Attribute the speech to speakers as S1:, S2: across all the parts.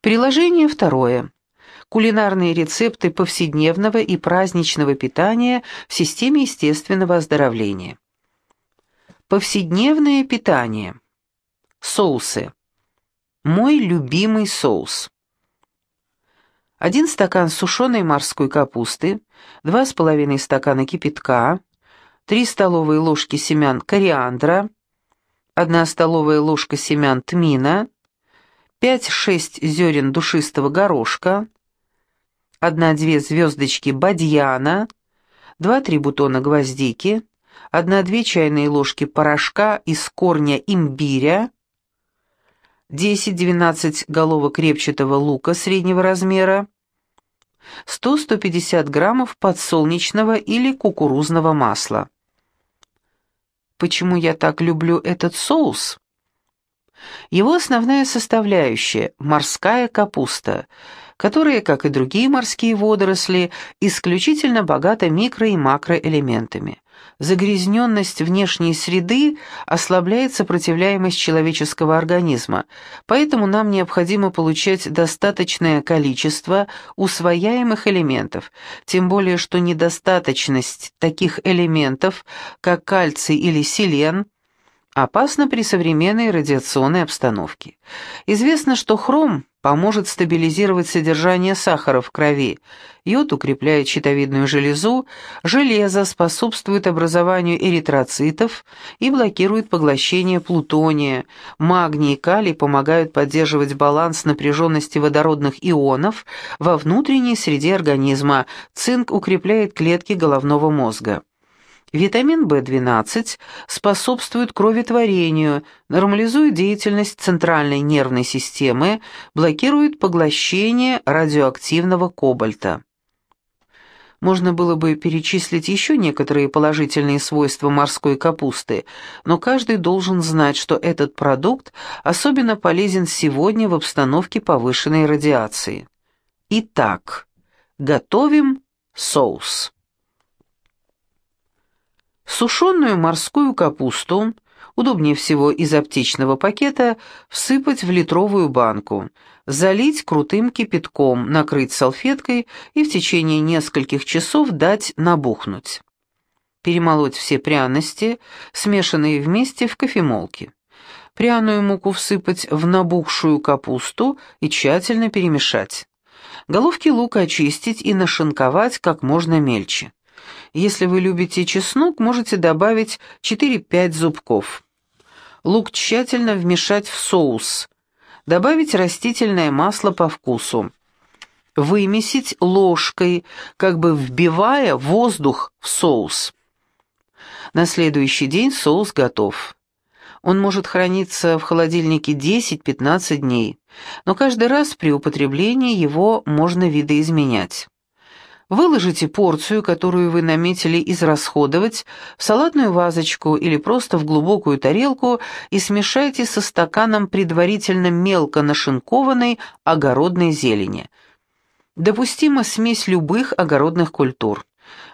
S1: Приложение второе. Кулинарные рецепты повседневного и праздничного питания в системе естественного оздоровления. Повседневное питание. Соусы. Мой любимый соус. Один стакан сушеной морской капусты, два с половиной стакана кипятка, три столовые ложки семян кориандра, одна столовая ложка семян тмина, 5-6 зерен душистого горошка, 1-2 звездочки бадьяна, 2-3 бутона гвоздики, 1-2 чайные ложки порошка из корня имбиря, 10-12 головок репчатого лука среднего размера, 100-150 граммов подсолнечного или кукурузного масла. Почему я так люблю этот соус? Его основная составляющая – морская капуста, которая, как и другие морские водоросли, исключительно богата микро- и макроэлементами. Загрязненность внешней среды ослабляет сопротивляемость человеческого организма, поэтому нам необходимо получать достаточное количество усвояемых элементов, тем более что недостаточность таких элементов, как кальций или селен – опасно при современной радиационной обстановке. Известно, что хром поможет стабилизировать содержание сахара в крови, йод укрепляет щитовидную железу, железо способствует образованию эритроцитов и блокирует поглощение плутония, магний и калий помогают поддерживать баланс напряженности водородных ионов во внутренней среде организма, цинк укрепляет клетки головного мозга. Витамин В12 способствует кроветворению, нормализует деятельность центральной нервной системы, блокирует поглощение радиоактивного кобальта. Можно было бы перечислить еще некоторые положительные свойства морской капусты, но каждый должен знать, что этот продукт особенно полезен сегодня в обстановке повышенной радиации. Итак, готовим соус. Сушеную морскую капусту, удобнее всего из аптечного пакета, всыпать в литровую банку, залить крутым кипятком, накрыть салфеткой и в течение нескольких часов дать набухнуть. Перемолоть все пряности, смешанные вместе в кофемолке. Пряную муку всыпать в набухшую капусту и тщательно перемешать. Головки лука очистить и нашинковать как можно мельче. Если вы любите чеснок, можете добавить 4-5 зубков. Лук тщательно вмешать в соус. Добавить растительное масло по вкусу. Вымесить ложкой, как бы вбивая воздух в соус. На следующий день соус готов. Он может храниться в холодильнике 10-15 дней, но каждый раз при употреблении его можно видоизменять. Выложите порцию, которую вы наметили израсходовать, в салатную вазочку или просто в глубокую тарелку и смешайте со стаканом предварительно мелко нашинкованной огородной зелени. Допустима смесь любых огородных культур.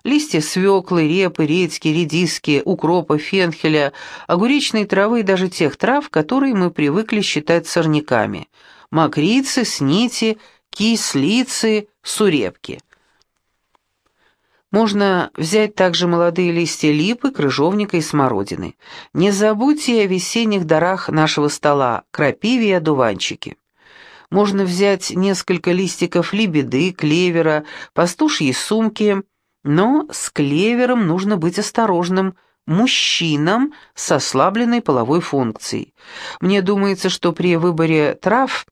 S1: Листья свеклы, репы, редьки, редиски, укропа, фенхеля, огуречной травы и даже тех трав, которые мы привыкли считать сорняками. Мокрицы, снити, кислицы, сурепки – можно взять также молодые листья липы, крыжовника и смородины. Не забудьте о весенних дарах нашего стола, крапиве и одуванчике. Можно взять несколько листиков лебеды, клевера, пастушьи сумки, но с клевером нужно быть осторожным, мужчинам с ослабленной половой функцией. Мне думается, что при выборе трав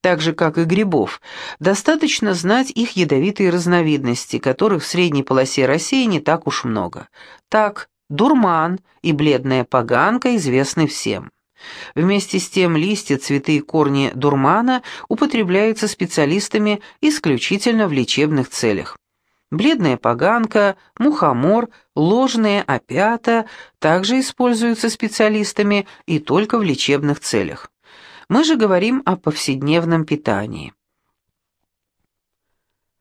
S1: так же, как и грибов, достаточно знать их ядовитые разновидности, которых в средней полосе России не так уж много. Так, дурман и бледная поганка известны всем. Вместе с тем листья, цветы и корни дурмана употребляются специалистами исключительно в лечебных целях. Бледная поганка, мухомор, ложная опята также используются специалистами и только в лечебных целях. Мы же говорим о повседневном питании.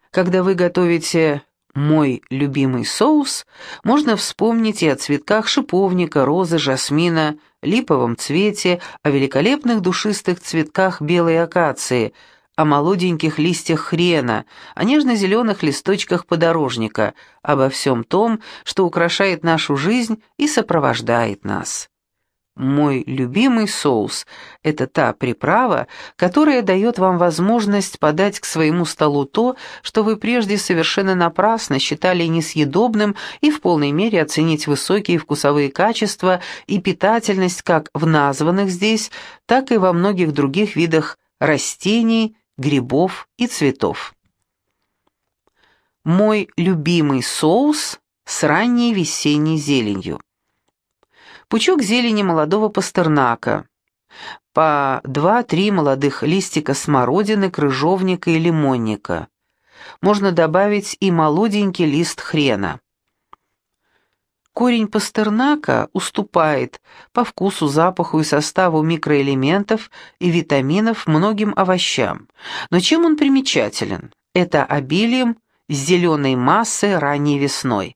S1: Когда вы готовите мой любимый соус, можно вспомнить и о цветках шиповника, розы, жасмина, липовом цвете, о великолепных душистых цветках белой акации, о молоденьких листьях хрена, о нежно-зеленых листочках подорожника, обо всем том, что украшает нашу жизнь и сопровождает нас. Мой любимый соус – это та приправа, которая дает вам возможность подать к своему столу то, что вы прежде совершенно напрасно считали несъедобным и в полной мере оценить высокие вкусовые качества и питательность как в названных здесь, так и во многих других видах растений, грибов и цветов. Мой любимый соус с ранней весенней зеленью пучок зелени молодого пастернака, по два-три молодых листика смородины, крыжовника и лимонника. Можно добавить и молоденький лист хрена. Корень пастернака уступает по вкусу, запаху и составу микроэлементов и витаминов многим овощам. Но чем он примечателен? Это обилием зеленой массы ранней весной.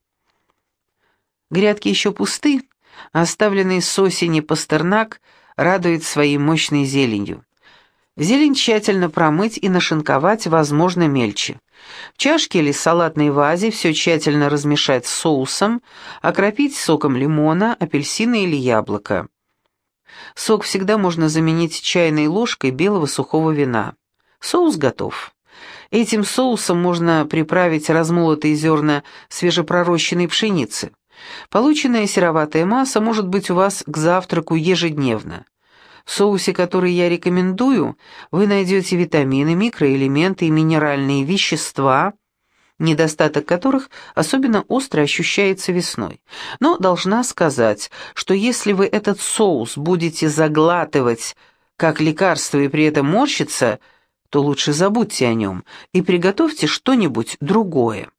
S1: Грядки еще пусты, Оставленный с осени пастернак радует своей мощной зеленью. Зелень тщательно промыть и нашинковать, возможно, мельче. В чашке или салатной вазе все тщательно размешать с соусом, окропить соком лимона, апельсина или яблока. Сок всегда можно заменить чайной ложкой белого сухого вина. Соус готов. Этим соусом можно приправить размолотые зерна свежепророщенной пшеницы. Полученная сероватая масса может быть у вас к завтраку ежедневно. В соусе, который я рекомендую, вы найдете витамины, микроэлементы и минеральные вещества, недостаток которых особенно остро ощущается весной. Но должна сказать, что если вы этот соус будете заглатывать как лекарство и при этом морщиться, то лучше забудьте о нем и приготовьте что-нибудь другое.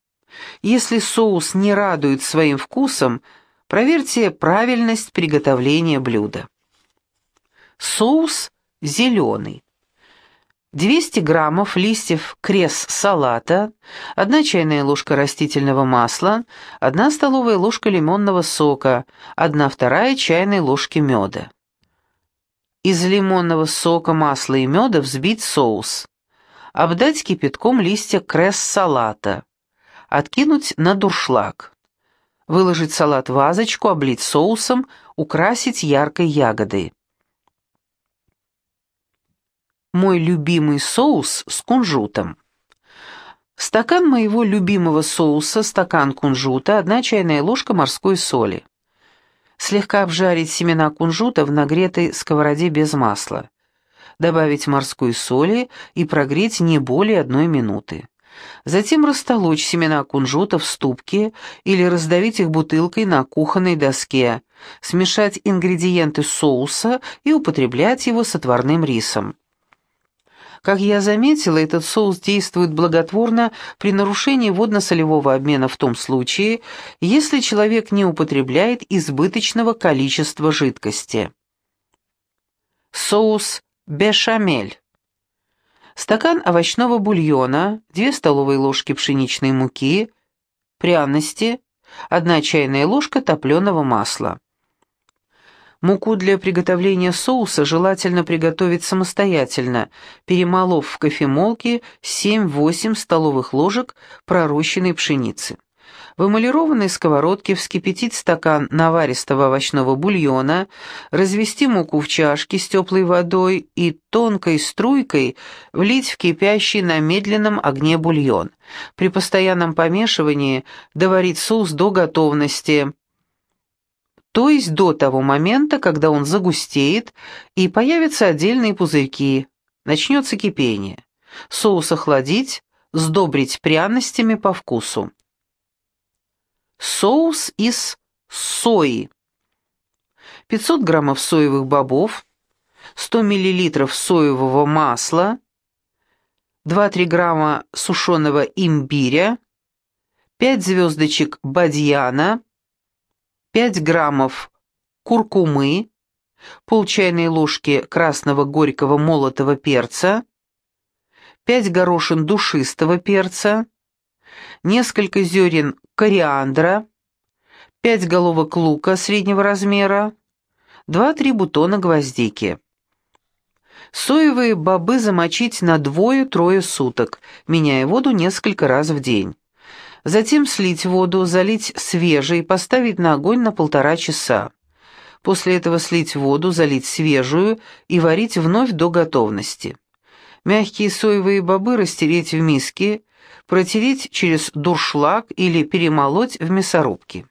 S1: Если соус не радует своим вкусом, проверьте правильность приготовления блюда. Соус зеленый. 200 граммов листьев крес-салата, 1 чайная ложка растительного масла, 1 столовая ложка лимонного сока, 1 вторая чайной ложки меда. Из лимонного сока, масла и меда взбить соус. Обдать кипятком листья крес-салата. Откинуть на дуршлаг. Выложить салат в вазочку, облить соусом, украсить яркой ягодой. Мой любимый соус с кунжутом. Стакан моего любимого соуса, стакан кунжута, одна чайная ложка морской соли. Слегка обжарить семена кунжута в нагретой сковороде без масла. Добавить морской соли и прогреть не более одной минуты. Затем растолочь семена кунжута в ступке или раздавить их бутылкой на кухонной доске, смешать ингредиенты соуса и употреблять его с отварным рисом. Как я заметила, этот соус действует благотворно при нарушении водно-солевого обмена в том случае, если человек не употребляет избыточного количества жидкости. Соус бешамель стакан овощного бульона, 2 столовые ложки пшеничной муки, пряности, 1 чайная ложка топленого масла. Муку для приготовления соуса желательно приготовить самостоятельно, перемолов в кофемолке 7-8 столовых ложек пророщенной пшеницы. В эмалированной сковородке вскипятить стакан наваристого овощного бульона, развести муку в чашке с теплой водой и тонкой струйкой влить в кипящий на медленном огне бульон. При постоянном помешивании доварить соус до готовности, то есть до того момента, когда он загустеет и появятся отдельные пузырьки, начнется кипение. Соус охладить, сдобрить пряностями по вкусу. Соус из сои. 500 граммов соевых бобов, 100 миллилитров соевого масла, 2-3 грамма сушеного имбиря, 5 звездочек бадьяна, 5 граммов куркумы, пол чайной ложки красного горького молотого перца, 5 горошин душистого перца, несколько зерен кориандра, 5 головок лука среднего размера, 2-3 бутона гвоздики. Соевые бобы замочить на двое-трое суток, меняя воду несколько раз в день. Затем слить воду, залить свежей поставить на огонь на полтора часа. После этого слить воду, залить свежую и варить вновь до готовности. Мягкие соевые бобы растереть в миске, протереть через дуршлаг или перемолоть в мясорубке.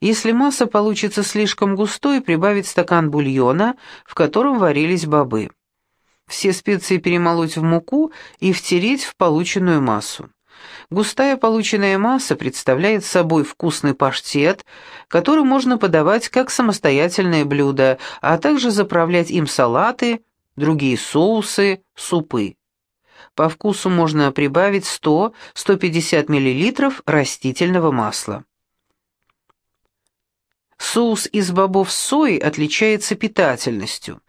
S1: Если масса получится слишком густой, прибавить стакан бульона, в котором варились бобы. Все специи перемолоть в муку и втереть в полученную массу. Густая полученная масса представляет собой вкусный паштет, который можно подавать как самостоятельное блюдо, а также заправлять им салаты, другие соусы, супы. По вкусу можно прибавить 100-150 мл растительного масла. Соус из бобов сои отличается питательностью,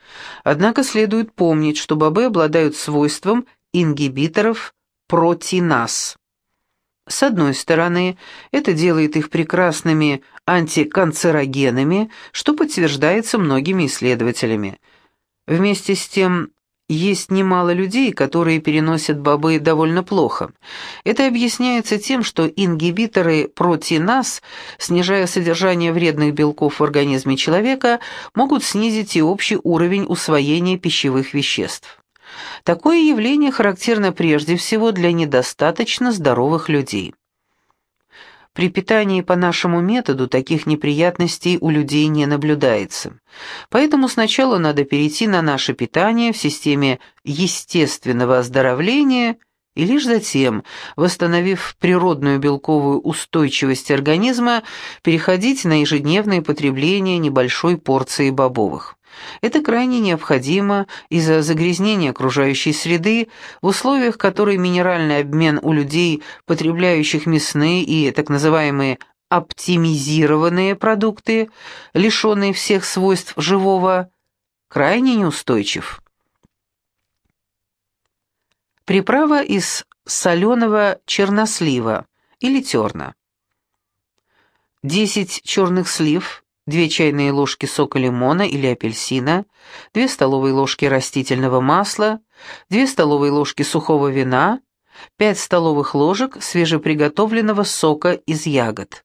S1: однако следует помнить, что бобы обладают свойством ингибиторов протиназ. С одной стороны, это делает их прекрасными антиканцерогенами, что подтверждается многими исследователями. Вместе с тем, есть немало людей, которые переносят бобы довольно плохо. Это объясняется тем, что ингибиторы протиназ, снижая содержание вредных белков в организме человека, могут снизить и общий уровень усвоения пищевых веществ. Такое явление характерно прежде всего для недостаточно здоровых людей. При питании по нашему методу таких неприятностей у людей не наблюдается. Поэтому сначала надо перейти на наше питание в системе естественного оздоровления и лишь затем, восстановив природную белковую устойчивость организма, переходить на ежедневное потребление небольшой порции бобовых. Это крайне необходимо из-за загрязнения окружающей среды, в условиях которой минеральный обмен у людей, потребляющих мясные и так называемые оптимизированные продукты, лишенные всех свойств живого, крайне неустойчив. Приправа из соленого чернослива или терна. 10 черных слив, 2 чайные ложки сока лимона или апельсина, 2 столовые ложки растительного масла, 2 столовые ложки сухого вина, 5 столовых ложек свежеприготовленного сока из ягод.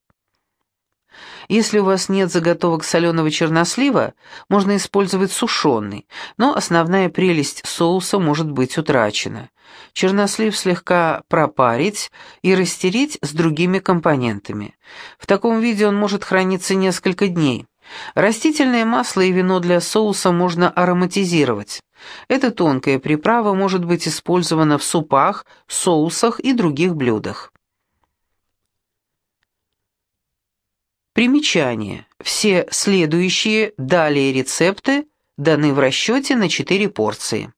S1: Если у вас нет заготовок соленого чернослива, можно использовать сушеный, но основная прелесть соуса может быть утрачена. Чернослив слегка пропарить и растереть с другими компонентами. В таком виде он может храниться несколько дней. Растительное масло и вино для соуса можно ароматизировать. Эта тонкая приправа может быть использована в супах, соусах и других блюдах. Примечание. Все следующие далее рецепты даны в расчете на 4 порции.